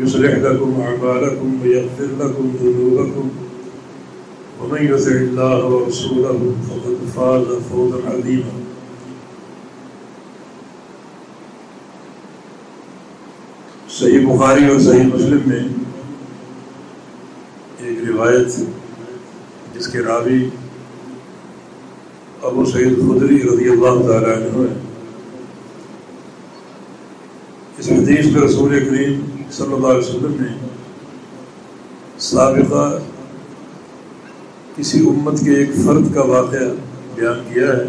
يصلح لكم أعمالكم ويغفر لكم ذنوبكم. ومن يطع الله ورسوله فقد فاز فوزا عظيما. صحیح بخاری اور صحیح مسلم میں ایک روایت جس کے راوی ابو سعید خدری رضی اللہ تعالیٰ عنہ ہے۔ اس حدیث میں رسول کریم صلی اللہ علیہ وسلم نے سابقہ کسی امت کے ایک فرد کا واقعہ بیان کیا ہے۔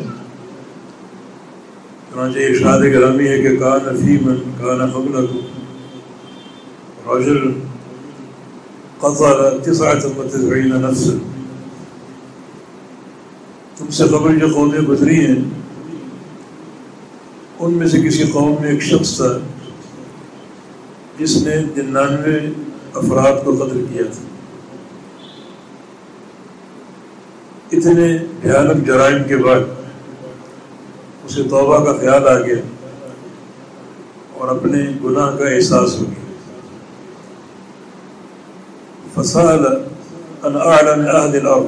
چنانچہ ارشاد گرامی ہے کہ کان فیمن کان قبل رجل قطر تسعة وتسعين نفسا۔ تم سے قبل جو قومیں گزری ہیں، ان میں سے کسی قوم میں ایک شخص تھا۔ جس نے ننانوے افراد کو قتل کیا تھا۔ اتنے بھیانک جرائم کے بعد اسے توبہ کا خیال آ گیا اور اپنے گناہ کا احساس ہو گیا۔ فصال ان اعلن اہل الارض۔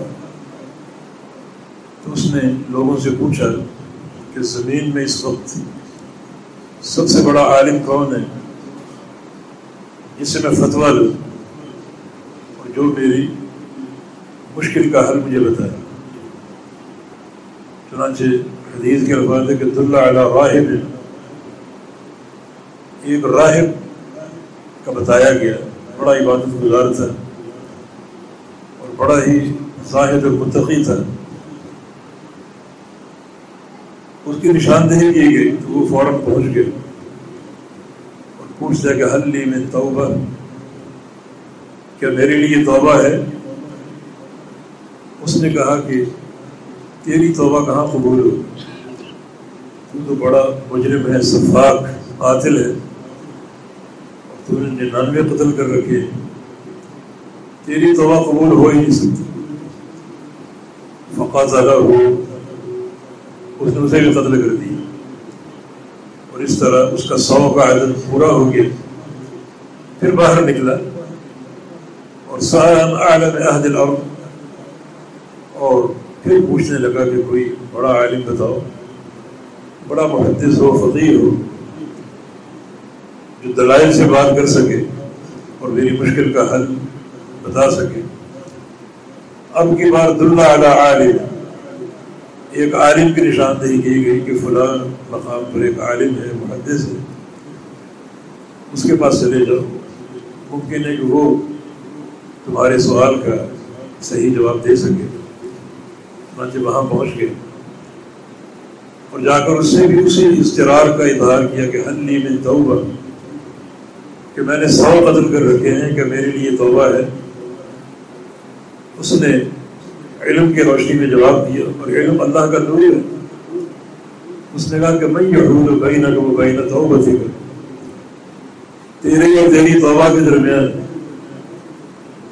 تو اس نے لوگوں سے پوچھا کہ زمین میں اس وقت سب سے بڑا عالم کون ہے؟ جس سے میں فتویٰ لوں اور جو میری مشکل کا حل مجھے بتائے۔ چنانچہ حدیث کے الفاظ ہے کہ دلہ علی راہب۔ ایک راہب کا بتایا گیا، بڑا عبادت گزار تھا اور بڑا ہی زاہد اور متقی تھا۔ اس کی نشاندہی کی گئی تو وہ فوراً پہنچ گئے پوچھتا کہ حل لی میں توبہ، کیا میرے لیے توبہ ہے؟ اس نے کہا کہ تیری توبہ کہاں قبول ہو؟ تو تو بڑا مجرم ہے صفاق قاتل ہے۔ تو نے ننانوے قتل کر رکھے تیری توبہ قبول ہو ہی نہیں سکتی۔ فقا زیادہ ہو۔ اس نے اسے بھی قتل کر دی اور اس طرح اس کا سو کا عدد پورا ہو گیا۔ پھر باہر نکلا اور سائن عالم عہد الارض اور پھر پوچھنے لگا کہ کوئی بڑا عالم بتاؤ، بڑا محدث ہو، فقیر ہو، جو دلائل سے بات کر سکے اور میری مشکل کا حل بتا سکے۔ اب کی بار دلہ علی عالم۔ ایک عالم کی نشاندہی کی گئی کہ فلاں مقام پر ایک عالم ہے، محدث ہے۔ اس کے پاس چلے جاؤ۔ ممکن ہے کہ وہ تمہارے سوال کا صحیح جواب دے سکے۔ چنانچہ وہاں پہنچ گئے۔ اور جا کر اس سے بھی اسی استرار کا اظہار کیا کہ ہنی میں توبہ۔ کہ میں نے سو قتل کر رکھے ہیں کہ میرے لیے توبہ ہے۔ اس نے علم کی روشنی میں جواب دیا اور علم اللہ کا نور ہے۔ اس نے کہا کہ میں یہ بہینہ کو بہینہ توبہ تھی تیرے اور تیری توبہ کے درمیان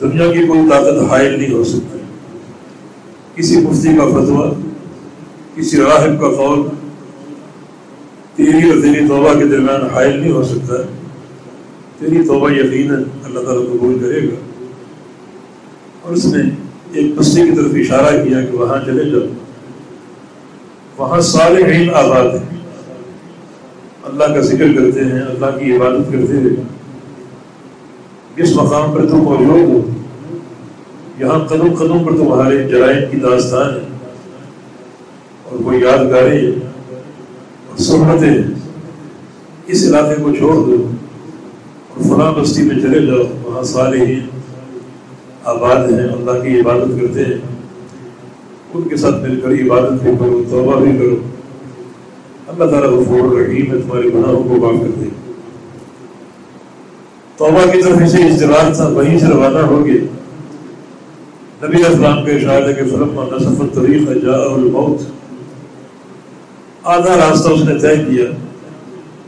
دنیا کی کوئی طاقت حائل نہیں ہو سکتی۔ کسی مفتی کا فتویٰ، کسی راہب کا قول تیری اور تیری توبہ کے درمیان حائل نہیں ہو سکتا۔ تیری توبہ یقیناً اللہ تعالیٰ قبول کرے گا۔ اور اس نے ایک بستی کی طرف اشارہ کیا کہ وہاں چلے جاؤ۔ وہاں سارے علم آباد ہیں۔ اللہ کا ذکر کرتے ہیں، اللہ کی عبادت کرتے ہیں۔ جس مقام پر تم موجود ہو، یہاں قدم قدم پر تمہارے جرائم کی داستان ہے۔ اور وہ یادگاریں اور سہولتیں اس علاقے کو چھوڑ دو اور فلاں بستی میں چلے جاؤ۔ وہاں سارے ہی آباد ہیں، اللہ کی عبادت کرتے ہیں۔ ان کے ساتھ مل کر عبادت بھی کرو، توبہ بھی کرو۔ اللہ تعالیٰ غفور رحیم ہے، تمہارے گناہوں کو معاف کر دے۔ توبہ کی طرف اسے اجتماع تھا وہیں سے روانہ ہو گئے۔ نبی اسلام کا اشارہ ہے کہ فلم نصف طریق جا الموت۔ آدھا راستہ اس نے طے کیا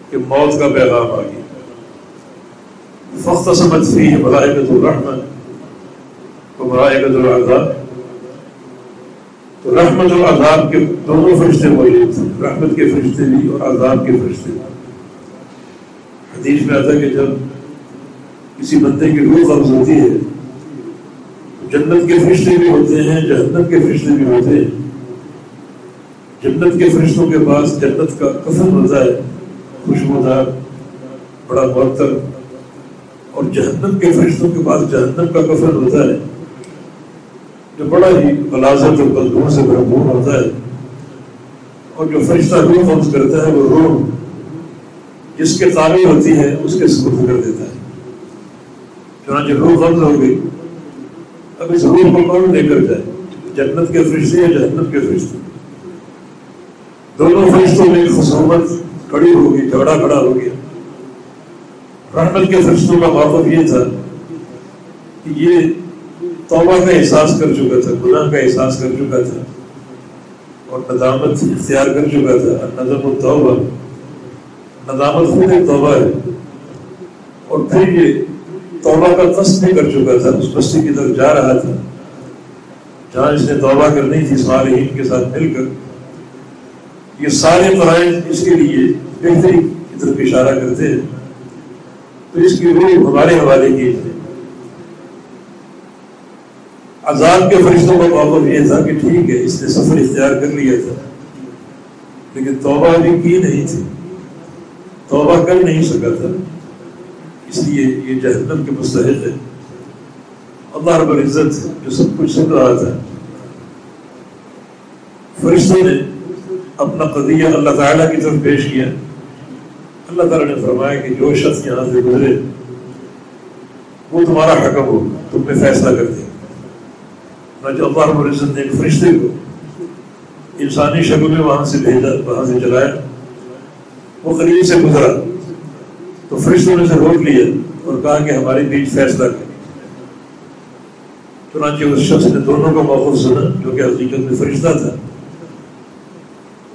کہ موت کا پیغام آ گیا فخت سمجھ فی ہے ملائکت الرحمت و ملائکت العذاب تو رحمت اور عذاب کے دونوں فرشتے موجود تھے رحمت کے فرشتے بھی اور عذاب کے فرشتے بھی۔ حدیث میں آتا ہے کہ جب کسی بندے کی روح قبض ہوتی ہے جنت کے فرشتے بھی ہوتے ہیں جہنت کے فرشتے بھی ہوتے ہیں۔ جنت کے فرشتوں کے پاس جنت کا کفن ہوتا ہے، خوشبودار، بڑا معطر اور جہنم کے فرشتوں کے پاس جہنم کا کفن ہوتا ہے۔ جو بڑا ہی ملازت اور بدبو سے بھرپور ہوتا ہے اور جو فرشتہ روح قبض کرتا ہے، وہ روح جس کے قابل ہوتی ہے، اس کے سبر کر دیتا ہے۔ چنانچہ روح قبض ہو گئی۔ اب اس روح کو کون لے کر جائے؟ جنت کے فرشتے یا جہنم کے فرشتے؟ دونوں فرشتوں میں خصومت کڑی ہو گئی، جھگڑا کھڑا ہو گیا۔ رحمت کے فرشتوں کا موقف یہ تھا کہ یہ توبہ کا احساس کر چکا تھا، گناہ کا احساس کر چکا تھا۔ اور ندامت اختیار کر چکا تھا۔ نظم التوبہ ندامت خود ایک توبہ ہے۔ اور پھر یہ توبہ کا قصد بھی کر چکا تھا۔ اس بستی کی طرف جا رہا تھا۔ جہاں اس نے توبہ کرنی تھی صالحین کے ساتھ مل کر۔ یہ سارے قرائن اس کے لیے بہتری کی طرف اشارہ کرتے ہیں۔ تو اس کی روح ہمارے حوالے کی تھے عذاب کے فرشتوں کا موقف یہ تھا کہ ٹھیک ہے، اس نے سفر اختیار کر لیا تھا۔ لیکن توبہ بھی کی نہیں تھی۔ توبہ کر نہیں سکا تھا۔ اس لیے یہ جہنم کے مستحق ہے۔ اللہ رب العزت جو سب کچھ سن رہا تھا۔ فرشتوں نے اپنا قضیہ اللہ تعالیٰ کی طرف پیش کیا۔ اللہ تعالیٰ نے فرمایا کہ جو شخص یہاں سے گزرے، وہ تمہارا حکم ہو، تم نے فیصلہ کر دیا جو اللہ رب العزت نے ایک فرشتے کو انسانی شکل میں وہاں سے بھیجا، وہاں سے چلایا وہ قریب سے گزرا۔ تو فرشتوں نے سے روک لیا اور کہا کہ ہمارے بیچ فیصلہ کر۔ چنانچہ اس شخص نے دونوں کا موقف سنا جو کہ حقیقت میں فرشتہ تھا۔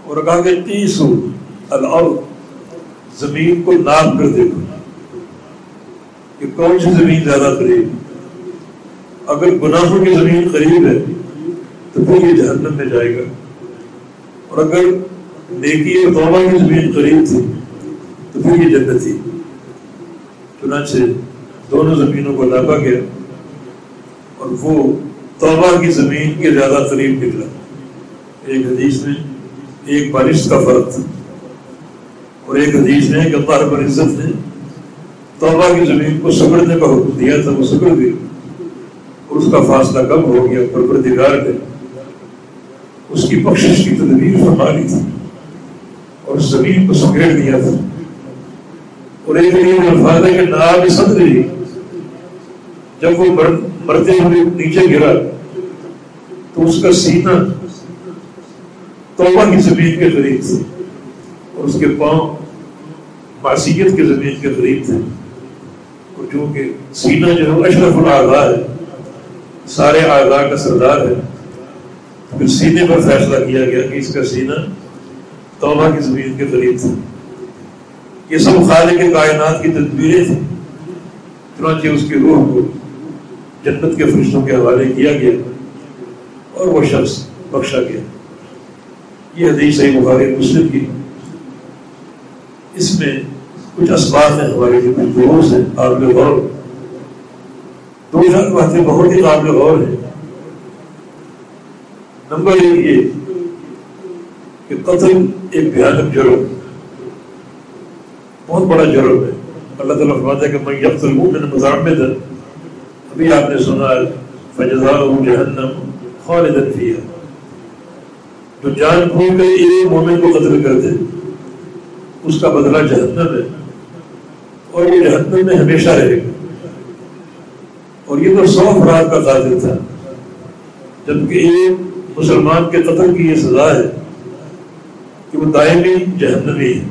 اور کہا کہ تیس ہو زمین کو ناپ کر دیکھو کہ کون سی زمین زیادہ قریب۔ اگر گناہوں کی زمین قریب ہے تو پھر یہ جہنم میں جائے گا۔ اور اگر نیکی اور توبہ کی زمین قریب تھی تو پھر یہ جنت تھی۔ چنانچہ دونوں زمینوں کو ناپا گیا اور وہ توبہ کی زمین کے زیادہ قریب نکلا۔ ایک حدیث میں ایک بارش کا فرق تھا۔ اور ایک حدیث میں کہ اللہ رب العزت نے توبہ کی زمین کو سکڑنے کا حکم دیا تھا، وہ سکڑ گئی۔ اس کا فاصلہ کم ہو گیا، پروردگار نے اس کی بخشش کی تدبیر فرما لی تھی اور زمین کو سکیڑ دیا تھا۔ اور ایک دن الفاظ ہے کہ نام صدری جب وہ مرتے ہوئے نیچے گرا تو اس کا سینہ توبہ کی زمین کے قریب تھے اور اس کے پاؤں معصیت کے زمین کے قریب تھے۔ اور جو کہ سینہ جو ہے اشرف الاعضاء ہے۔ سارے اعضاء کا سردار ہے۔ پھر سینے پر فیصلہ کیا گیا کہ اس کا سینہ توبہ کی زمین کے قریب تھا۔ یہ سب خالق کائنات کی تدبیریں تھیں۔ چنانچہ اس کی روح کو جنت کے فرشتوں کے حوالے کیا گیا اور وہ شخص بخشا گیا۔ یہ حدیث صحیح بخاری مسلم کی اس میں کچھ اسباب ہیں ہمارے جو کچھ دروس ہیں۔ قابل غور دو چار باتیں بہت ہی قابل غور ہیں نمبر ایک یہ کہ قتل ایک بھیانک جرم بہت بڑا جرم ہے۔ اللہ تعالیٰ فرماتا ہے کہ میں یکت المومن مزامد ابھی آپ نے سنا فجزا جہنم خالدن فیہ جو جان کھول کر ایک مومن کو قتل کر دے اس کا بدلہ جہنم ہے۔ اور یہ جہنم میں ہمیشہ رہے گا۔ اور یہ تو سو افراد کا قاتل تھا۔ جبکہ ایک مسلمان کے قتل کی یہ سزا ہے کہ وہ دائمی جہنمی ہے۔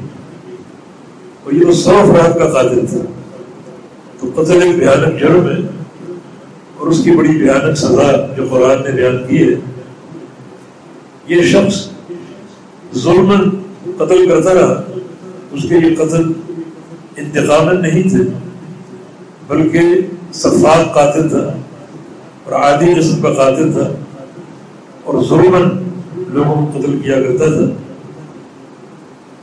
اور یہ تو سو افراد کا قاتل تھا۔ تو قتل ایک بھیانک جرم ہے اور اس کی بڑی بھیانک سزا جو قرآن نے بیان کی ہے۔ یہ شخص ظلم قتل کرتا رہا۔ اس کے یہ قتل انتقام نہیں تھے، بلکہ صفاق قاتل تھا اور عادی قسم کا قاتل تھا اور ظلم لوگوں کو قتل کیا کرتا تھا۔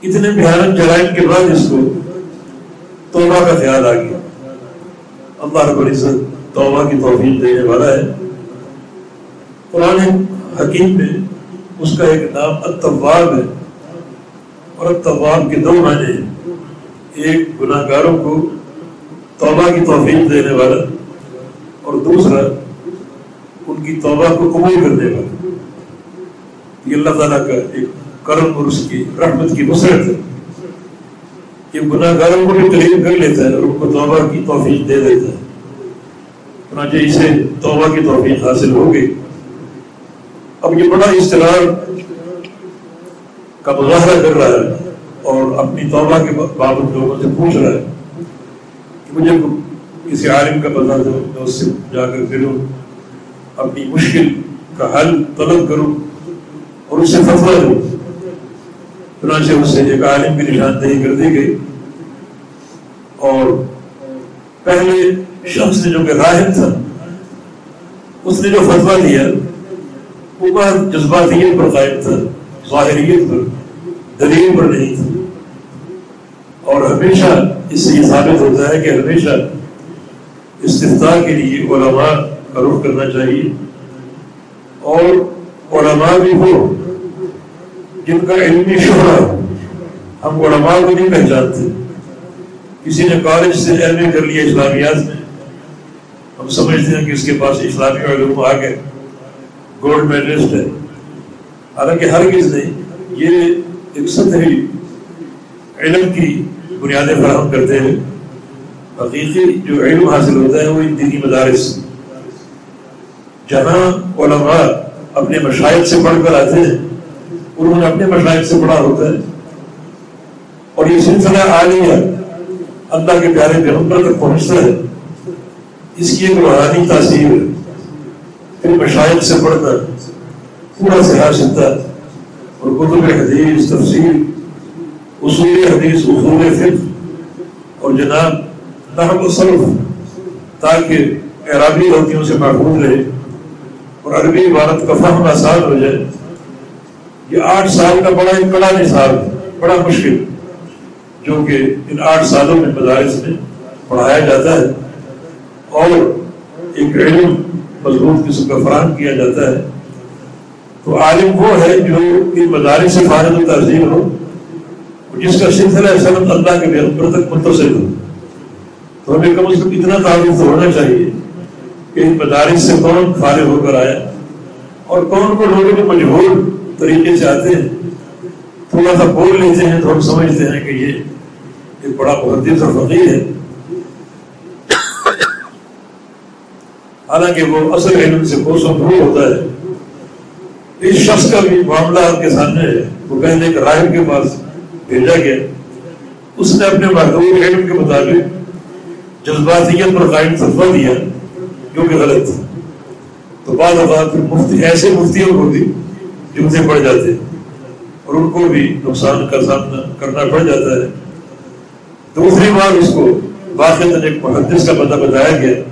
اتنے بھیانک جرائم کے بعد اس کو توبہ کا خیال آ گیا۔ اللہ رب العزت توبہ کی توفیق دینے والا ہے۔ قرآن حکیم میں اس کا ایک نام الطواب ہے اور الطواب کے دو معنی ہیں۔ ایک گناہ گاروں کو توبہ کی توفیق دینے والا اور دوسرا، ان کی توبہ کو قبول کرنے والا یہ اللہ تعالیٰ کا ایک کرم اور اس کی رحمت کی مسرت ہے۔ یہ گناہ گاروں کو بھی قریب کر لیتا ہے اور ان کو توبہ کی توفیق دے دیتا ہے۔ چنانچہ اسے توبہ کی توفیق حاصل ہوگی اب یہ بڑا اصطلاح کا مظاہرہ کر رہا ہے اور اپنی توبہ کے بابت لوگوں سے پوچھ رہا ہے۔ مجھے کسی عالم کا بتا دو، میں اس سے جا کر پھروں اپنی مشکل کا حل طلب کروں اور اس سے فتوا دوں چنانچہ اس سے ایک عالم کی نشاندہی کر دی گئی۔ اور پہلے شخص نے جو کہ راہب تھا، اس نے جو فتوا دیا، وہ بات جذباتیت پر قائم تھا، ظاہریت پر، دلیل پر نہیں تھا۔ اور ہمیشہ اس سے یہ ثابت ہوتا ہے کہ ہمیشہ استفتا کے لیے علماء کا رخ کرنا چاہیے اور علماء بھی ہو جن کا علمی شہرا ہم علماء کو نہیں پہچانتے۔ کسی نے کالج سے ایم اے کر لیا اسلامیات میں۔ ہم سمجھتے ہیں کہ اس کے پاس اسلامی علوم آ گئے۔ گولڈ میڈلسٹ ہے۔ حالانکہ ہر کس نہیں، یہ ایک سطحی علم کی بنیادیں فراہم کرتے ہیں۔ حقیقی جو علم حاصل ہوتا ہے وہ ان دینی مدارس جہاں علماء اپنے مشاہد سے پڑھ کر آتے ہیں، انہوں نے اپنے مشاہد سے پڑھا ہوتا ہے۔ اور یہ سلسلہ عالیہ اللہ کے پیارے پیغمبر تک پہنچتا ہے۔ اس کی ایک روحانی تاثیر ہے۔ پھر مشاہد سے پڑھنا پورا سیاح سیاستہ اور کتب حدیث تفصیل اصول حدیث اصول فقہ اور جناب نحب و صرف تاکہ عربی غلطیوں سے محفوظ رہے اور عربی عبارت کا فہم آسان ہو جائے۔ یہ آٹھ سال کا بڑا ایک کڑا نصاب بڑا مشکل، جو کہ ان آٹھ سالوں میں مدارس میں پڑھایا جاتا ہے اور ایک علم مضبوط قسم کا فراہم کیا جاتا ہے۔ تو عالم وہ ہے جو ان مدارس سے فارغ و تہذیب ہو جس کا سلسلہ سلط اللہ کے پیغمبر تک متصل ہو تو ہمیں کم از کم اتنا تعارف ہونا چاہیے کہ ان مدارس سے کون فارغ ہو کر آیا اور کون کو لوگوں کے مجبور طریقے سے آتے ہیں۔ تھوڑا سا بول لیتے ہیں تو ہم سمجھتے ہیں کہ یہ ایک بڑا محدث اور فقیر ہے۔ حالانکہ وہ اصل علم سے کوسوں دور ہوتا ہے۔ اس شخص کا بھی معاملہ آپ کے سامنے ہے۔ وہ پہلے ایک راہب کے پاس بھیجا گیا۔ اس نے اپنے محدود علم کے مطابق جذباتیت پر قائم فتوا دیا، جو کہ غلط تھا۔ تو بعض اوقات مفتی، ایسے مفتیوں کو بھی جمتے پڑ جاتے اور ان کو بھی نقصان کا سامنا کرنا پڑ جاتا ہے۔ دوسری بار اس کو واقع ایک محدث کا پتہ بتایا گیا،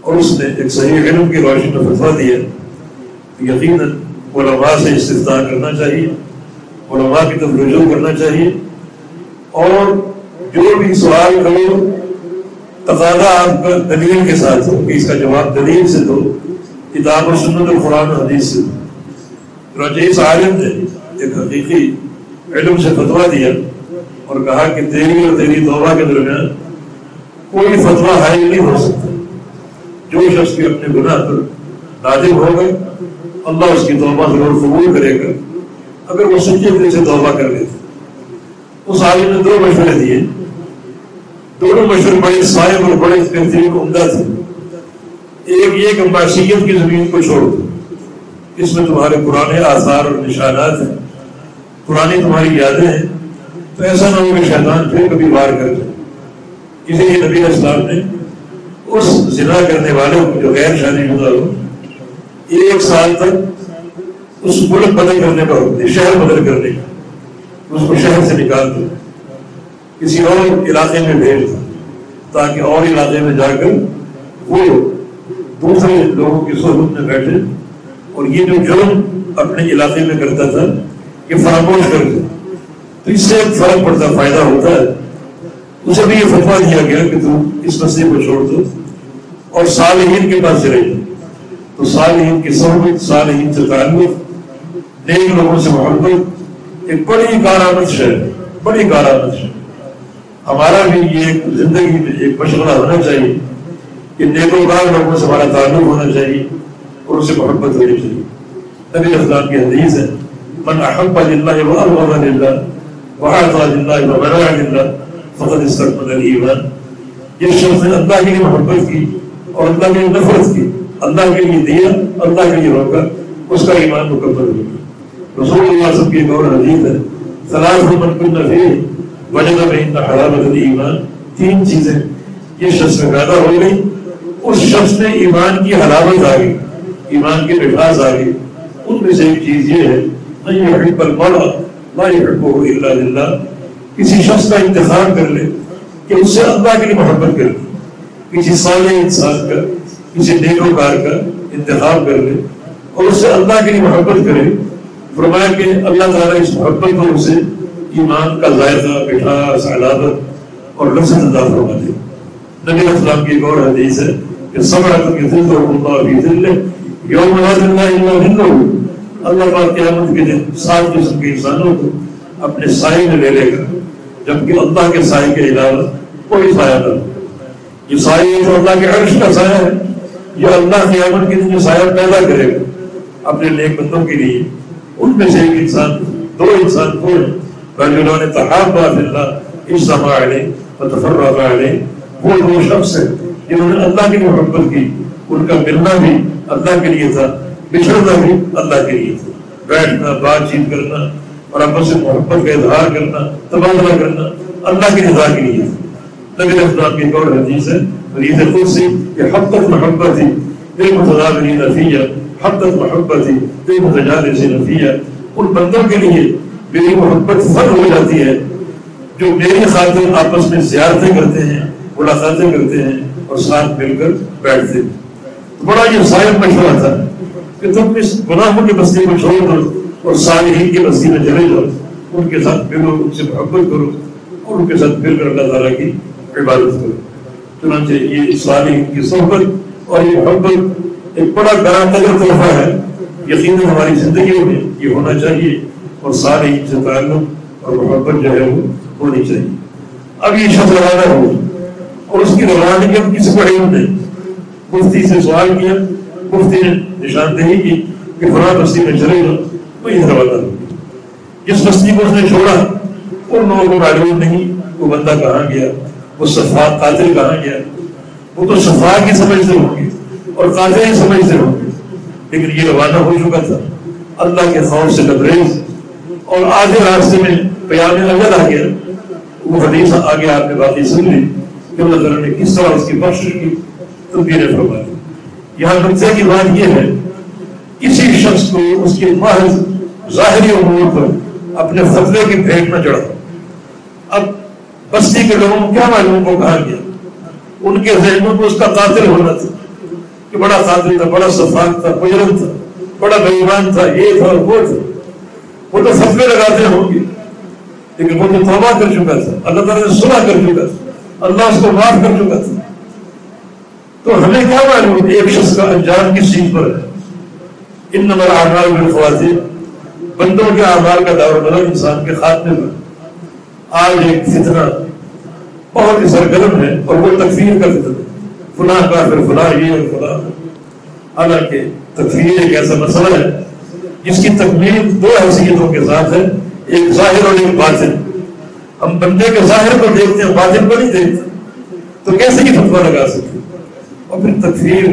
اور اس نے ایک صحیح علم کی روشنی میں فتوا دیا۔ یقیناً علماء سے استفتا کرنا چاہیے۔ علماء کی طرف رجوع کرنا چاہیے۔ اور جو بھی سوال کرو تقاضا آپ کا دلیل کے ساتھ ہو، کہ اس کا جواب دلیل سے دو، کتاب و سنت القرآن حدیث سے۔ چنانچہ اس عالم نے ایک حقیقی علم سے فتوا دیا اور کہا کہ تیری اور تیری توبہ کے درمیان کوئی فتوا حائل نہیں ہو سکتا۔ جو شخص بھی اپنے گناہ پر نادم ہوگا اللہ اس کی توبہ ضرور قبول کرے گا۔ اگر وہ سچے دل سے توبہ کر لیتے اس عالم نے دو مشورے دیے۔ دونوں مشورے بڑے صاحب اور بڑے بہترین عمدہ تھے۔ ایک یہ کہ معصیت کی زمین کو چھوڑ دو اس میں تمہارے پرانے آثار اور نشانات ہیں۔ پرانی تمہاری یادیں ہیں۔ تو ایسا نہ ہو کہ شیطان پھر کبھی وار کر جائے اسی لیے نبی اسلام نے اس زنا کرنے والوں کو جو غیر شادی شدہ ہو، ایک سال تک اس ملک بدل کرنے کا حکم شہر بدل کرنے کا اس کو شہر سے نکال دو۔ کسی اور علاقے میں بھیج دو، تاکہ اور علاقے میں جا کر وہ دوسرے لوگوں کی صحبت میں بیٹھے۔ اور یہ جو جرم اپنے علاقے میں کرتا تھا یہ فراموش کر دے۔ تو اس سے ایک فرق پڑتا، فائدہ ہوتا ہے۔ اسے بھی یہ فتوا دیا گیا کہ تم اس مسئلے کو چھوڑ دو۔ اور صالحین کے پاس رہے تو صالحین کی صحبت، صالحین سے تعلق نیک لوگوں سے محبت ایک بڑی کارآمد شہر بڑی کارآمد شہر ہمارا بھی یہ زندگی میں ایک مشغلہ ہونا چاہیے کہ نیک وکار لوگوں سے ہمارا تعلق ہونا چاہیے اور اسے محبت ہونی چاہیے نبی اسلام کی حدیث ہے من احب للہ و ابغض للہ وعطى للہ و منع للہ فقد استقبل الايمان یہ شخص نے اللہ کے لیے محبت کی اور اللہ کے لیے نفرت کی اللہ کے لیے دیا اللہ کے لیے روکا اس کا ایمان مکمل ہو گیا رسول اللہ صلی کی ایک حدیث ہے ثلاث من كن فيه وجد بين حلاوة الايمان تین چیزیں۔ یہ شخص میں پیدا ہو گئی، اس شخص میں ایمان کی حلاوت آ گئی، ایمان کے مٹھاس آ گئی۔ ان میں سے ایک چیز یہ ہے نہ یہ نہیں يحب المرء، لا يحبه الا لله کسی شخص کا انتخاب کر لے کہ اس سے اللہ کے لیے محبت کر لے، کسی صالح انسان کا، کسی نیکوکار کا انتخاب کر لے اور اس سے اللہ کے لیے محبت کرے فرمایا کہ اللہ تعالیٰ اس محبت کو اسے ایمان کا ذائقہ مٹھاس علادت اور لذت عطا فرما دے نبی اسلام کی ایک اور حدیث ہے کہ صبر کے دل تو اللہ بھی دل یوم لا ذل الا اللہ اللہ پاک قیامت کے دن سات قسم کے انسانوں کو اپنے سائے میں لے لے گا، جبکہ اللہ کے سائے کے علاوہ کوئی سایہ نہ یہ سائے جو اللہ کے عرش کا سایہ ہے، یہ اللہ قیامت کے دن جو سایہ پیدا کرے گا، اپنے نیک بندوں کے لیے ان میں سے ایک انسان دو انسان کو رجلوں نے تحاب بات اللہ، اجتماع علیہ وتفرق علیہ۔ وہ دو شخص ہیں، جنہوں نے اللہ کی محبت کی، ان کا ملنا بھی اللہ کے لیے تھا، بچھڑنا بھی اللہ کے لیے تھا۔ بیٹھنا، بات چیت کرنا، اور اپنے سے محبت کا اظہار کرنا، تبادلہ کرنا، اللہ کی رضا کے لیے تھا۔ نبی اسلام کی ایک اور حدیث ہے، حدیث قدسی، کہ حد تک محبت تھی دل متضابری نفیہ حد تک محبت تھی دل متجالس نفیہ ان بندوں کے لیے میری محبت فر ہو جاتی ہے۔ جو میری خاطر آپس میں زیارتیں کرتے ہیں، ملاقاتیں کرتے ہیں اور ساتھ مل کر بیٹھتے ہیں۔ بڑا یہ ظاہر مشورہ تھا کہ تم اس گناہوں کی بستی کو چھوڑ دو اور صالحین کی بستی میں چلے جاؤ۔ ان کے ساتھ ملو، ان سے محبت کرو اور ان کے ساتھ مل کر اللہ تعالیٰ کی عبادت کرو۔ چنانچہ یہ صالحین کی صحبت اور یہ محبت ایک بڑا گرانتگر تحفہ ہے، یقیناً ہماری زندگیوں میں یہ ہونا چاہیے اور صالحین سے تعلق اور محبت جو ہے وہ ہونی چاہیے۔ اب یہ شخص روانہ ہو اور اس کی روانگی ہم کسی کو علم نہیں۔ مفتی سے سوال کیا، مفتی نے نشاندہی کی کہ فلاں بستی میں چلے گا تو یہ روانہ جس بستی کو اس نے چھوڑا، ان لوگوں کو معلوم نہیں وہ بندہ کہاں گیا، وہ صفات قاتل کہاں گیا۔ وہ تو صفات کی سمجھتے ہوں گے اور قاتل ہی سمجھتے ہوں گے لیکن یہ روانہ ہو چکا تھا۔ اللہ کے خوف سے لبریز اور آدھے راستے میں پیام اجل آ گیا وہ حدیث آگے آپ نے باقی سن لی کہ اللہ تعالیٰ نے کس طرح اس کی بخش کی تبدیل فرمائی۔ یہاں نقطے کی بات یہ ہے کسی شخص کو اس کے محض ظاہری امور پر اپنے فتوے کی بھیٹ نہ چڑھا اب بستی کے لوگوں کو کیا معلوم کو کہا گیا؟ ان کے ذہنوں کو اس کا قاتل ہونا تھا۔ کہ بڑا قاتل تھا، بڑا صفاق تھا، مجرم تھا، بڑا بےمان تھا، یہ تھا وہ تھا۔ وہ تو فتوے لگاتے ہوں گے، لیکن وہ تو توبہ کر چکا تھا۔ اللہ تعالیٰ نے سنا کر چکا تھا۔ اللہ اس کو معاف کر چکا تھا۔ تو ہمیں کیا معلوم ایک شخص کا انجام کس چیز پر ہے؟ ان نمبر اعمال میں خواتین بندوں کے اعمال کا دور بدل انسان کے خاتمے پر۔ آج ایک فتنہ بہت ہی سرگرم ہے اور وہ تکفیر کا فطر فلاں کا پھر فلاں یہ اور فلاں۔ حالانکہ تکفیر ایک ایسا مسئلہ ہے جس کی تکمیل دو حیثیتوں کے ساتھ ہے، ایک ظاہر اور ایک باطن۔ ہم بندے کے ظاہر کو دیکھتے ہیں، باطن کو نہیں دیکھتے۔ تو کیسے یہ فتوا لگا سکتے؟ اور پھر تکفیر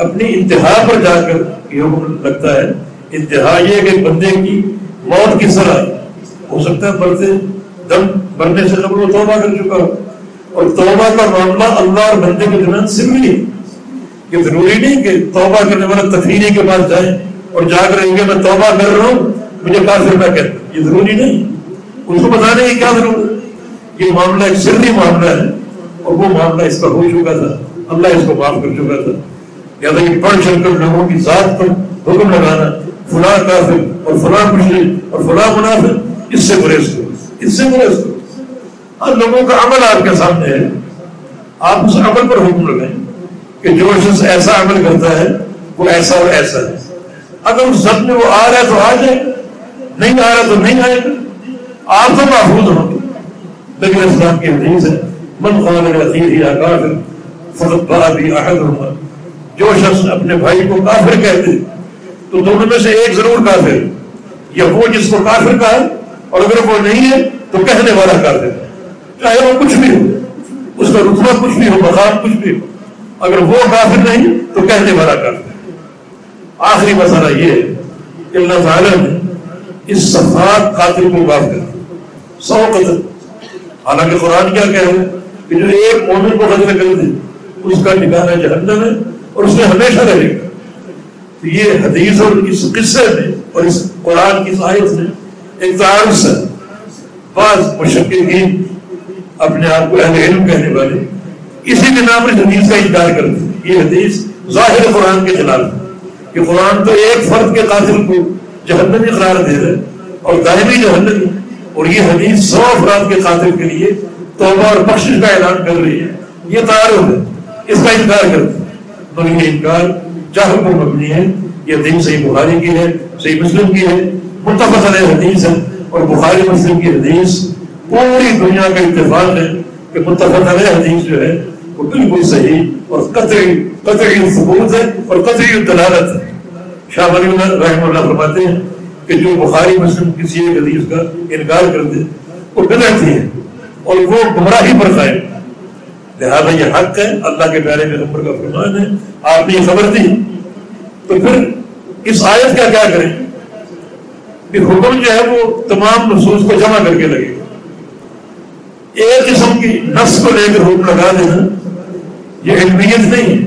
اپنی انتہا پر جا کر یہ حکم لگتا ہے، انتہا یہ کہ بندے کی موت کی طرح ہو سکتا ہے بڑھتے دم بڑھنے سے قبل وہ توبہ کر چکا ہو۔ اور توبہ کا معاملہ اللہ اور بندے کے درمیان سمری یہ ضروری نہیں کہ توبہ کرنے والا تفریح کے پاس جائے اور جا کر رہیں گے میں توبہ کر رہا ہوں، مجھے کافر نہ کہتا یہ ضروری نہیں۔ اس کو بتانے کی کیا ضرورت یہ معاملہ ایک سری معاملہ ہے اور وہ معاملہ اس کا ہو چکا تھا۔ اللہ اس کو معاف کر چکا تھا۔ یا تو یہ پڑھ چل کر لوگوں کی ذات پر حکم لگانا، فلاں کافر اور فلاں مشرق اور فلاں منافر اس سے گریز کرو۔ اس سے گریز کرو۔ ہر لوگوں کا عمل آپ کے سامنے ہے۔ آپ اس عمل پر حکم لگائیں کہ جو شخص ایسا عمل کرتا ہے، وہ ایسا اور ایسا ہے۔ اگر اس سب میں وہ آ رہا ہے تو آ جائے۔ نہیں آ رہا تو نہیں آئے۔ گا آپ تو محفوظ ہوں۔ گے لیکن اسلام کی حدیث ہے، من خان ہی کافر فقط بڑا بھی احد ہوگا جو شخص اپنے بھائی کو کافر کہتے تو دونوں میں سے ایک ضرور کافر یا وہ جس کو کافر کہا، اور اگر وہ نہیں ہے، تو کہنے والا کافر چاہے وہ کچھ بھی ہو۔ اس کا رتبہ کچھ بھی ہو، مقام کچھ بھی ہو۔ اگر وہ کافر نہیں، تو کہنے والا کافر آخری مسئلہ یہ ہے کہ اللہ تعالیٰ نے اس صفات قاتل کو معاف کر سو قتل حالانکہ قرآن کیا کہہ رہے کہ جو ایک مومن کو قتل کر دے، اس کا ٹھکانا جہنم ہے اور اس میں ہمیشہ رہے گا۔ تو یہ حدیث اور اس قصے میں اور اس قرآن کی آیت میں ایک تعارف ہے بعض مشقین اپنے آپ کو اہل علم کہنے والے۔ اسی کے نام پر حدیث کا انکار کرتے یہ حدیث ظاہر قرآن کے خلاف ہے کہ قرآن تو ایک فرد کے قاتل کو جہنمی قرار دے رہا ہے اور دائمی جہنمی۔ اور یہ حدیث سو افراد کے قاتل کے لیے توبہ اور بخشش کا اعلان کر رہی ہے۔ یہ تعارف ہے۔ اس کا انکار کرتے تو یہ انکار جہر پر مبنی ہے۔ یہ حدیث صحیح بخاری کی ہے، صحیح مسلم کی ہے۔ متفق علیہ حدیث ہے۔ اور بخاری مسلم کی حدیث پوری دنیا کا اتفاق ہے کہ متفق علیہ حدیث جو ہے وہ بالکل صحیح اور قطعی قطعی ثبوت ہے اور قطعی دلالت ہے۔ شاہ ولی اللہ رحمہ اللہ فرماتے ہیں کہ جو بخاری مسلم کسی ایک حدیث کا انکار کر دے وہ غلط ہی ہے اور وہ گمراہی پر قائم۔ لہذا یہ حق ہے، اللہ کے پیارے میں نمبر کا فرمان ہے، آپ نے یہ خبر دی۔ تو پھر اس آیت کا کیا کریں؟ کہ حکم جو ہے وہ تمام نصوص کو جمع کر کے لگے۔ گا ایک قسم کی نفس کو لے کر حکم لگا دینا یہ علمیت نہیں۔ ہے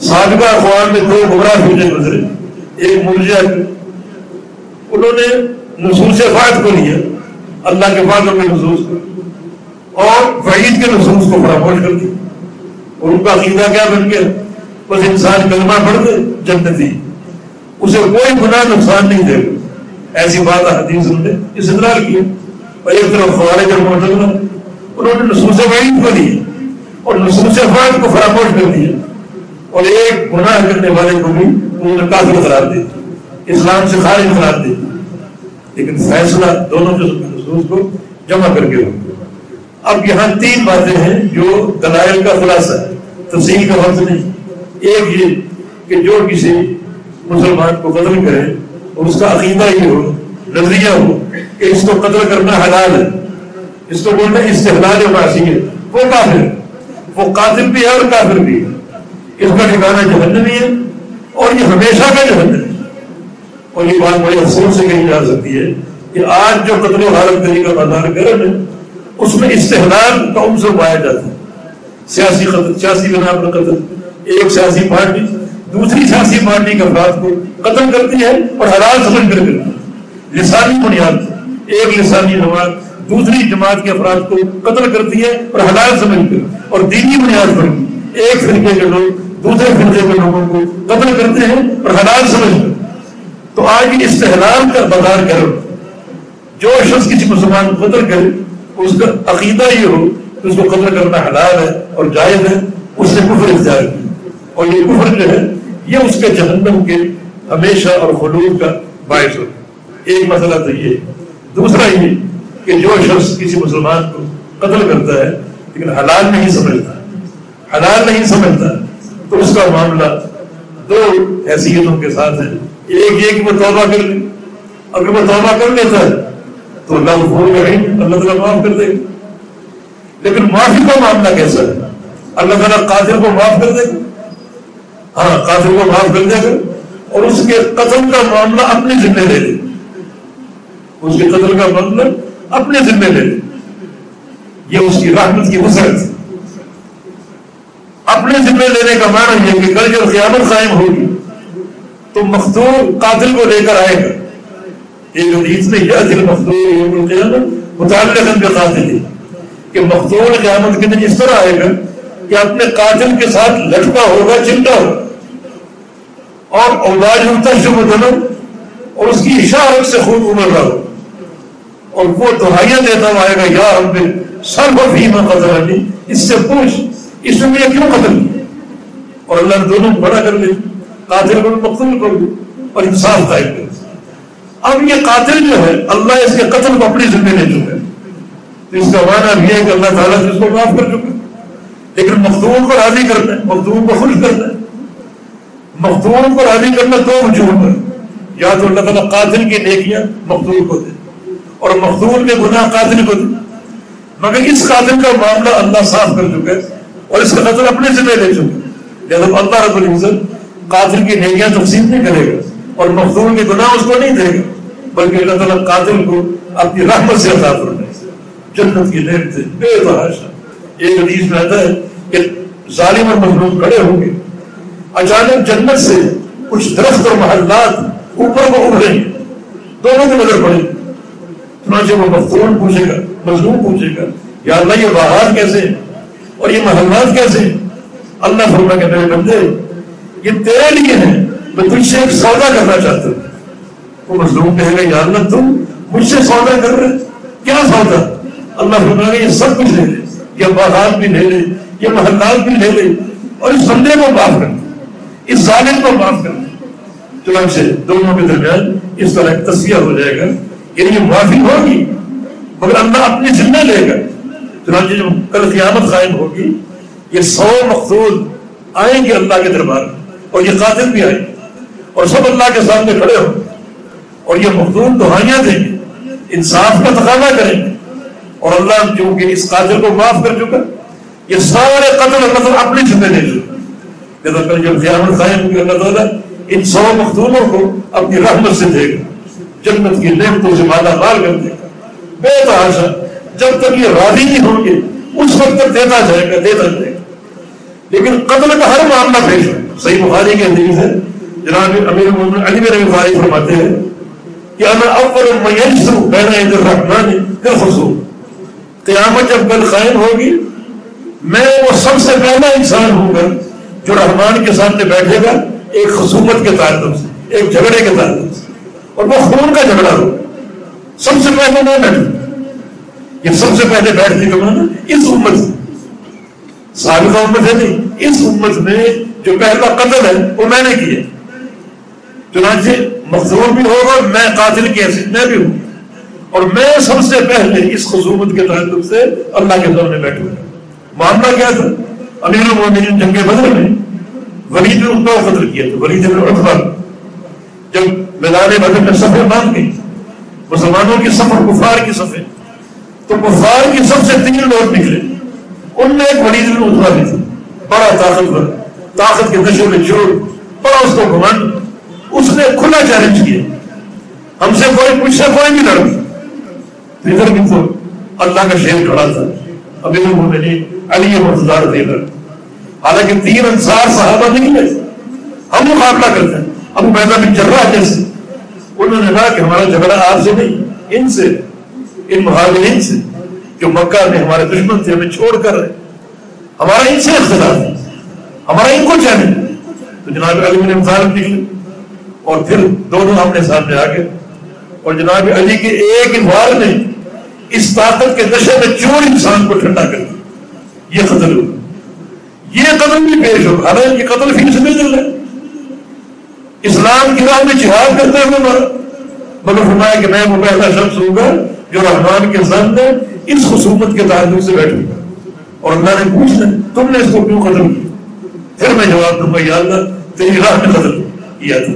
سابقہ اخبار میں دو گمراہ ہونے گزرے۔ ایک مرجا انہوں نے نصوص فائد کو لیا۔ اللہ کے بعد میں نصوص۔ کو اور وحید کے نصوص کو فراموش کر دیا اور ان کا عقیدہ کیا بن گیا؟ بس انسان کلمہ پڑھ دے جنتی اسے کوئی گناہ نقصان نہیں دے گا۔ ایسی بات حدیث نے اس کیا اور ایک طرف خوارے کا موجود انہوں نے نصوص وحید کو لیا اور نصوص فائد کو فراموش کر دیا اور ایک گناہ کرنے والے کو بھی انہوں نے کافر قرار دے اسلام سے خارج قرار دے لیکن فیصلہ دونوں قسم کے نصوص کو جمع کر کے اب یہاں تین باتیں ہیں جو دلائل کا خلاصہ ہے۔ تفصیل کا وقت نہیں۔ ایک یہ کہ جو کسی مسلمان کو قتل کرے اور اس کا عقیدہ یہ ہو نظریہ ہو کہ اس کو قتل کرنا حلال ہے۔ اس کو بولنا استحلال معاشی ہے۔ وہ کافر وہ قاتل بھی ہے اور کافر بھی ہے۔ اس کا ٹھکانا جہنمی ہے اور یہ ہمیشہ کا جہنم ہے۔ اور یہ بات بڑے افسوس سے کہی جا سکتی ہے کہ آج جو قتل و حالت کری کا بازار گرم ہے، اس میں استحلال کا عنصر پایا جاتا ہے۔ سیاسی قتل، سیاسی بنا پر قتل۔ ایک سیاسی پارٹی، دوسری سیاسی پارٹی کے افراد کو قتل کرتی ہے اور حلال سمجھ کر کرتی ہے۔ لسانی بنیاد، ایک لسانی جماعت دوسری جماعت کے افراد کو قتل کرتی ہے اور حلال سمجھ کر اور دینی بنیاد پر ایک فرقے کے لوگ دوسرے فرقے کے لوگوں کو قتل کرتے ہیں اور حلال سمجھ کر تو آج استحلال کا بازار کرو۔ جو شخص کسی مسلمان کو قتل کرے، اس کا عقیدہ یہ ہو کہ اس کو قتل کرنا حلال ہے اور جائز ہے، اس سے کفر اختیار کی۔ اور یہ کفر جو ہے، یہ اس کے جہنم کے ہمیشہ اور خلوص کا باعث ہو ایک مسئلہ تو یہ دوسرا یہ کہ جو شخص کسی مسلمان کو قتل کرتا ہے، لیکن حلال نہیں سمجھتا، حلال نہیں سمجھتا، تو اس کا معاملہ دو حیثیتوں کے ساتھ ہے۔ ایک یہ کہ وہ توبہ کر لے۔ اگر وہ توبہ کر لیتا ہے، تو اللہ بھول گئے اللہ تعالیٰ معاف کر دے گا۔ لیکن معافی کا معاملہ کیسا ہے؟ اللہ تعالیٰ قاتل کو معاف کر دے گا۔ ہاں قاتل کو معاف کر دے گا اور اس کے قتل کا معاملہ اپنے ذمہ لے لے اس کے قتل کا معاملہ اپنے ذمہ لے لے۔ یہ اس کی رحمت کی وسعت۔ اپنے ذمہ لینے کا معنی یہ کہ کل جب قیامت قائم ہوگی، تو مختور قاتل کو لے کر آئے گا۔ ایک حدیث میں یہ دل مختور متعلق کے قاتل کہ مختور قیامت کے دن اس طرح آئے گا کہ اپنے قاتل کے ساتھ لٹکا ہوگا چمٹا ہوگا۔ اور اولاد ہوتا جو اور اس کی اشارت سے خود ابھر رہا۔ ہو اور وہ دہائیاں دیتا ہوا آئے گا، یا ہم نے سر و فیما قدر اس سے پوچھ، اس میں مجھے کیوں قتل کیا اور اللہ نے دونوں بڑا کر لیا۔ قاتل کو مقتول کر دیا اور انصاف قائم کر اب یہ قاتل جو ہے، اللہ اس کے قتل کو اپنی ذمہ لے چکا ہے۔ تو اس کا معنی بھی ہے کہ اللہ تعالیٰ نے اس کو معاف کر چکا لیکن مخدوم کو راضی کرنا ہے مخدوم کو خوش کرنا ہے۔ مخدوم کو راضی کرنا دو وجوہ ہے یا تو اللہ تعالیٰ قاتل کی نیکیاں مخدوم کو دے۔ اور مخدوم کے گناہ قاتل کو دے مگر اس قاتل کا معاملہ اللہ صاف کر چکا ہے اور اس کا قتل اپنے ذمہ لے چکے۔ جب اللہ رب العزت قاتل کی نیکیاں تقسیم نہیں کرے گا اور مخدوم کے گناہ اس کو نہیں دے گا، بلکہ اللہ تعالیٰ قاتل کو اپنی رحمت سے عطا فرمائے۔ جنت کی نعمت بے تحاشا ایک حدیث میں آتا ہے کہ ظالم اور مظلوم کھڑے ہوں گے۔ اچانک جنت سے کچھ درخت اور محلات اوپر کو ابھریں گے۔ دونوں کی نظر پڑے چنانچہ وہ مختون پوچھے گا، مظلوم پوچھے گا، یا اللہ، یہ باہر کیسے اور یہ محلات کیسے اللہ فرما کے میرے بندے، یہ تیرے لیے ہیں میں تجھ سے ایک سودا کرنا چاہتا ہوں۔ وہ مظلوم کہے گا، یا اللہ، تم مجھ سے سودا کر رہے کیا سودا؟ اللہ فرما یہ سب کچھ لے لے، یہ باغات بھی لے لے، یہ محلات بھی لے لے، اور اس بندے کو معاف کر دے، اس ظالم کو معاف کر دے۔ چنانچہ دونوں کے درمیان اس طرح ایک تصویر ہو جائے گا۔ یعنی یہ معافی ہوگی، مگر اللہ اپنی ذمہ لے گا۔ چنانچہ جب کل قیامت قائم ہوگی، یہ سو مقصود آئیں گے اللہ کے دربار اور یہ قاتل بھی آئیں۔ اور سب اللہ کے سامنے کھڑے ہوں۔ اور یہ مخدوم دہائیاں دیں گے، انصاف کا تقاضا کریں گے۔ اور اللہ چونکہ اس قاتل کو معاف کر چکا، یہ سارے قتل اللہ تعالیٰ اپنی ذمہ لے چکے۔ جب قیامت قائم ہوگی، اللہ تعالیٰ ان سو مخدوموں کو اپنی رحمت سے دے گا۔ جنت کی نعمتوں سے مالا مال کر دے گا۔ بے تحاشا جب تک یہ راضی نہیں ہوں گے، اس وقت تک دیتا جائے گا، دیتا جائے گا۔ لیکن قتل کا ہر معاملہ پیش ہے۔ صحیح بخاری کے حدیث ہے۔ جناب امیر محمد علی میرے بخاری فرماتے ہیں کہ انا اول میسر بین عید الرحمن پھر قیامت جب کل قائم ہوگی، میں وہ سب سے پہلا انسان ہوں گا جو رحمان کے سامنے بیٹھے گا، ایک خصومت کے تعلق سے، ایک جھگڑے کے تعلق سے۔ اور وہ خون کا جھگڑا ہوگا سب سے پہلے میں بیٹھوں یہ سب سے پہلے بیٹھنے کا مانا اس امت سابقہ امت ہے نہیں، اس امت میں جو پہلا قتل ہے، وہ میں نے کیا۔ چنانچہ مخصور بھی ہوگا میں قاتل کی حیثیت میں بھی ہوں۔ اور میں سب سے پہلے اس خصومت کے تعلق سے اللہ کے سامنے بیٹھوں۔ گا معاملہ کیا تھا؟ امیر المومنین جنگ بدر میں ولید نے ان کو قتل کیا تھا ولید نے عطبہ جب میدان بدر میں سفر باندھ گئی مسلمانوں کی سفر کفار کی سفر۔ تو کفار کی سب سے تین لوگ نکلے۔ ان میں ایک ولید بن اتبا بھی تھا بڑا طاقتور طاقت کے نشوں میں جوڑ بڑا اس کو گھمنڈ اس نے کھلا چیلنج کیا۔ ہم سے کوئی مجھ سے کوئی نہیں لڑا ادھر بھی تو اللہ کا شیر کھڑا تھا۔ ابھی المومنین علی مرتضار دیگر حالانکہ تین انصار صحابہ نکلے۔ ہم مقابلہ کرتے ہیں۔ ابو بیدا بن جرہ جیسے انہوں نے کہا کہ ہمارا جھگڑا آپ سے نہیں، ان سے، ان مہاجرین سے، جو مکہ میں ہمارے دشمن تھے، ہمیں چھوڑ کر رہے ہمارا ان سے اختلاف ہے، ہمارا ان کو چاہنے تو جناب علی نے مطالب نکلے، اور پھر دونوں اپنے سامنے آ گئے اور جناب علی کے ایک انوار نے اس طاقت کے نشے میں چور انسان کو ٹھنڈا کر دیا۔ یہ قتل ہوا یہ قتل بھی پیش ہو۔ حالانکہ یہ قتل فی سے چل رہا اسلام کی راہ میں جہاد کرتے ہوئے مارا مگر فرمایا کہ میں وہ پہلا شخص ہوں گا جو رحمان کے سامنے اس خصومت کے تعلق سے بیٹھوں گا۔ اور اللہ نے پوچھنا تم نے اس کو کیوں قتل کیا؟ پھر میں جواب دوں گا، یا اللہ، تیری راہ میں قتل کیا۔ تھا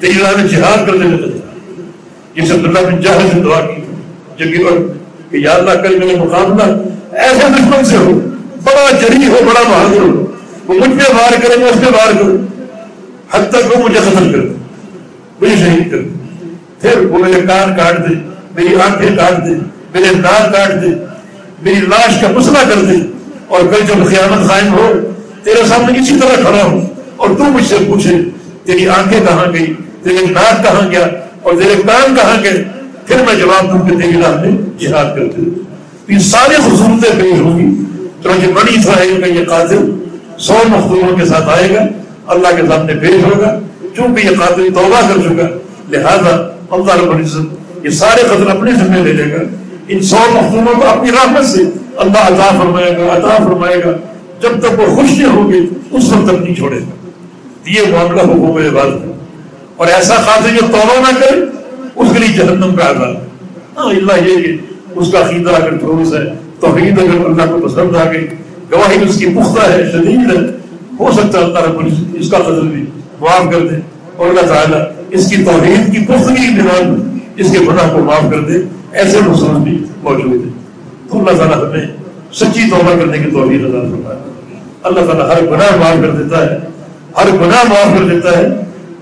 تیری راہ میں جہاد کرنے میں قتل یہ سب اللہ بن جاہل سے دعا کی۔ جبکہ اور کہ یا اللہ، کل میرا مقابلہ ایسے دشمن سے ہو، بڑا جری ہو، بڑا بہادر ہو۔ وہ مجھ پہ وار کرے میں اس پہ وار کروں حد تک وہ مجھے قتل کر مجھے شہید کر پھر وہ میرے کان کاٹ دے، میری آنکھیں کاٹ دے، میرے دان کاٹ دے، میری لاش کا مسئلہ کر دے۔ اور کل جب قیامت قائم ہو، تیرے سامنے اسی طرح کھڑا ہو اور تو مجھ سے پوچھے، تیری آنکھیں کہاں گئی تیرے ناک کہاں گیا؟ اور تیرے کان کہاں گئے؟ پھر میں جواب دوں کہ تیری راہ میں جہاد کر کرتے یہ ساری خصوصیتیں پیش ہوں گی۔ تو چنانچہ بڑی اسرائیل کا یہ قاتل سو مختوروں کے ساتھ آئے گا۔ اللہ کے سامنے پیش ہوگا، چونکہ یہ قاتل توبہ کر چکا۔ لہذا اللہ رب العزت یہ سارے قتل اپنے ذمہ لے لے گا۔ ان سو مختوموں کو اپنی رحمت سے اللہ عطا فرمائے گا، عطا فرمائے گا۔ جب تک وہ خوش نہیں ہوگی اس وقت تک نہیں چھوڑے گا۔ یہ معاملہ حکوم عبادت ہے۔ اور ایسا قاتل جو توبہ نہ کرے، اس کے لیے جہنم کا عذاب ہاں اللہ یہ کہ اس کا عقیدہ اگر ٹھوس ہے، توحید اگر اللہ کو پسند آ گئی، گواہی اس کی پختہ ہے، شدید ہے۔ ہو سکتا ہے اللہ رب اس کا قدر بھی معاف کر دے اور اللہ تعالیٰ اس کی توحید کی پختگی بنا اس کے گناہ کو معاف کر دے، ایسے مسلم بھی موجود ہیں۔ تو اللہ تعالیٰ ہمیں سچی توبہ کرنے کی توحید ادا کرتا ہے اللہ تعالیٰ ہر گناہ معاف کر دیتا ہے۔ ہر گناہ معاف کر دیتا ہے۔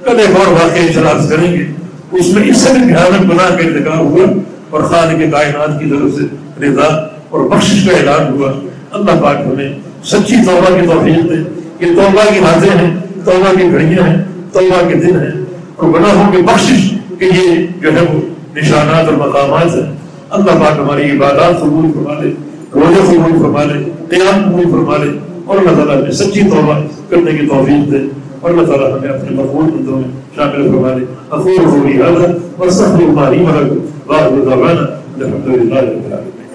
کل ایک اور واقعہ اشراط کریں گے۔ اس میں اس سے بھی بھیانک گناہ کا انتقال ہوا اور خان کے کائنات کی طرف سے رضا اور بخشش کا اعلان ہوا۔ اللہ پاک ہمیں سچی توبہ کی توفیق دے۔ یہ توبہ کی باتیں ہیں، توبہ کی گھڑیاں ہیں، توبہ کے دن ہیں۔ اور گناہوں کی بخشش کہ یہ جو ہے وہ نشانات اور مقامات ہیں۔ اللہ پاک ہماری عبادات قبول فرما لے، روزے قبول فرما لے، قیام قبول فرما لے۔ اور اللہ تعالیٰ ہمیں سچی توبہ کرنے کی توفیق دے۔ اور اللہ تعالیٰ ہمیں اپنے مقبول بندوں میں شامل فرما لے۔ اخور ہوئی حضرت اور سب لوگ ماری مرک بعض الحمد للہ